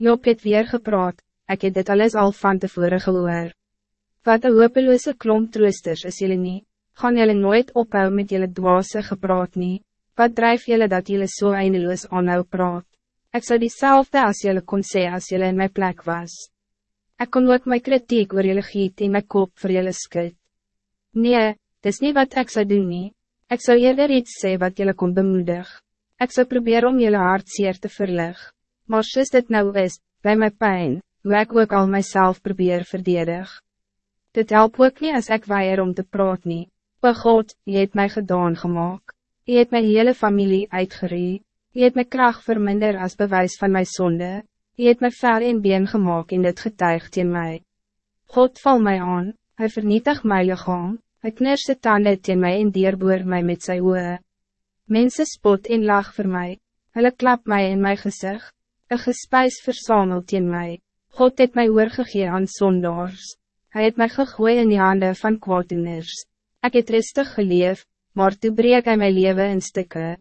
Job het weer gepraat, ik het dit alles al van tevoren gehoor. Wat een hopeloze klomp troosters is jullie niet, gaan jullie nooit ophou met jullie dwaase gepraat niet, wat drijf jullie dat jullie zo so eindeloos aanhou praat. Ik zou diezelfde als jullie kon zeggen als jullie in mijn plek was. Ik kon ook mijn kritiek oor jullie giet in mijn kop voor jullie skut. Nee, het is niet wat ik zou doen nie. Ik zou eerder iets zeggen wat jullie kon bemoedig. Ik zou proberen om jullie hart zeer te verleg. Maar soos dit nou is, bij mijn pijn, hoe ik ook al mijzelf probeer verdedig. Dit help ook niet als ik weier om te praat nie. O God, je hebt mij gedaan gemaakt. Je hebt mijn hele familie uitgeree. Je hebt mijn kracht verminder als bewijs van mijn zonde. Je hebt mij ver in been gemaakt in dit getuigt in mij. God val mij aan, hij vernietigt mijn lichaam, hij kners de tanden in mij en dierboer mij met zijn oe. Mensen spot en lach voor mij, hulle klap mij in mijn gezicht, een gespijs verzamelt in mij. God het mij oorgegee aan zondaars. Hij het mij gegooid in die handen van kwaaddoeners. Ik het rustig geleef, maar toe breek hy my leven in stukken.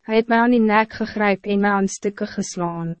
Hij het mij aan die nek gegryp en my aan stukken geslaan.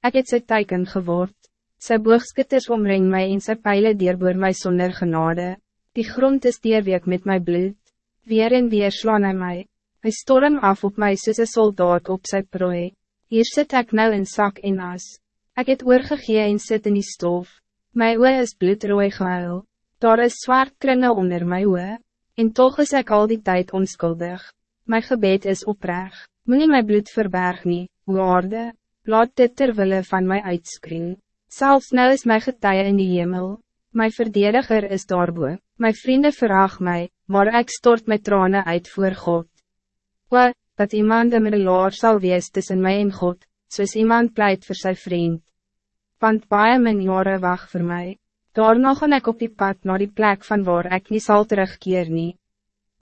Ik het sy teiken geword, sy boogskutters omring mij en sy pijlen dierboor my sonder genade. Die grond is dierweek met my bloed, weer en weer slaan hy my. Hy storm af op my soos een soldaat op sy prooi. Hier zit ik nou in zak en as. Ik het oorgegee en sit in die stof. My oe is bloedrooi gehuil. Daar is zwart krinne onder my oe. En toch is ik al die tijd onschuldig. Mijn gebed is oprecht. Moet nie my bloed verberg nie, o aarde, laat dit terwille van mij uitskree. Zelfs nou is mijn getuie in die hemel, mijn verdediger is daarboe, mijn vrienden verraag mij, maar ik stort met tranen uit voor God. O, dat iemand een middelaar sal wees tussen mij en God, soos iemand pleit voor zijn vriend. Want baie mijn jare wacht voor mij. Daarna gaan ik op die pad naar die plek van waar ik niet zal terugkeer nie.